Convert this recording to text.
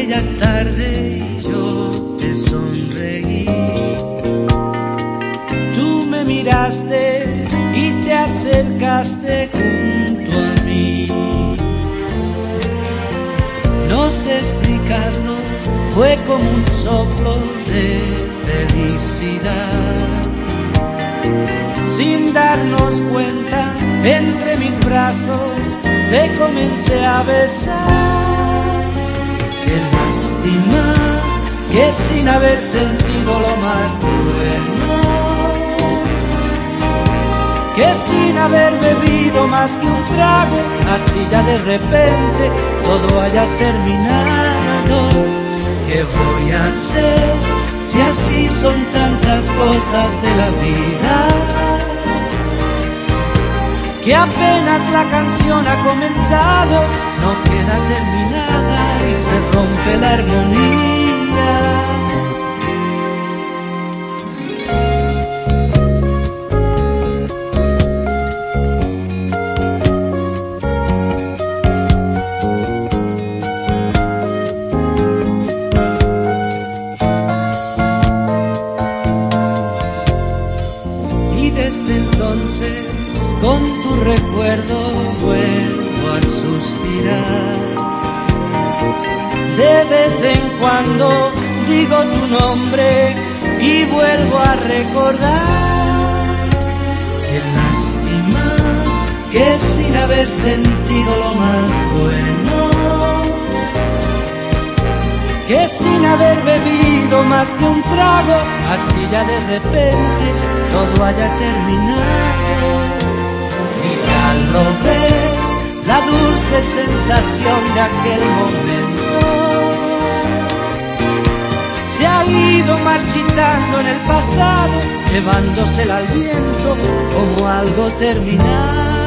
aquella tarde yo te sonreí. Tú me miraste y te acercaste junto a mí. No sé explicarlo, fue como un soplo de felicidad. Sin darnos cuenta, entre mis brazos te comencé a besar. Qué lástima que sin haber sentido lo más bueno, que sin haber bebido más que un trago, así ya de repente todo haya terminado. ¿Qué voy a hacer si así son tantas cosas de la vida? que apenas la canción ha comenzado, no queda terminada desde entonces con tu recuerdo vuelvo a suspirar. De vez en cuando digo tu nombre y vuelvo a recordar. Qué lástima que sin haber sentido lo más bueno, que sin haber bebido más que un trago, así ya de repente todo haya terminado lo ves, la dulce sensación de aquel momento se ha ido marchitando en el pasado, llevándosela al viento como algo terminado.